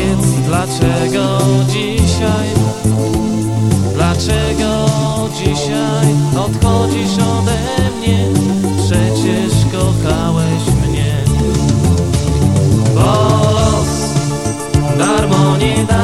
Powiedz dlaczego dzisiaj? Dlaczego dzisiaj odchodzisz ode mnie? Przecież kochałeś mnie. Bo los darmo nie da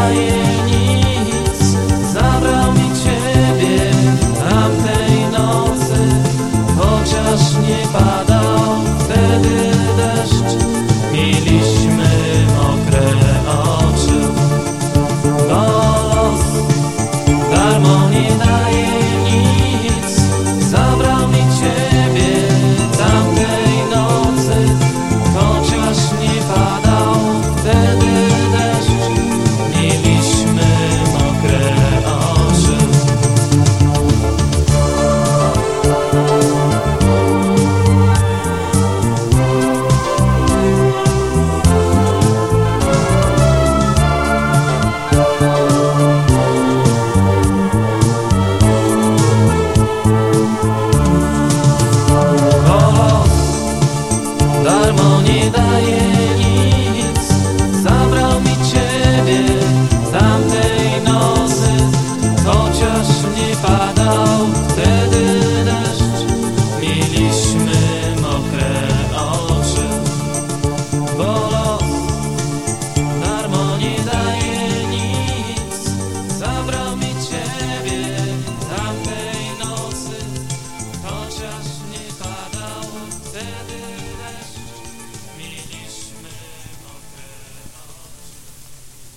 darmo nie daje nic. Zabrał mi Ciebie tamtej nocy. Chociaż nie padał wtedy deszcz. Mieliśmy mokre oczy. Bo los darmo nie daje nic. Zabrał mi Ciebie tamtej nocy. Chociaż nie padał wtedy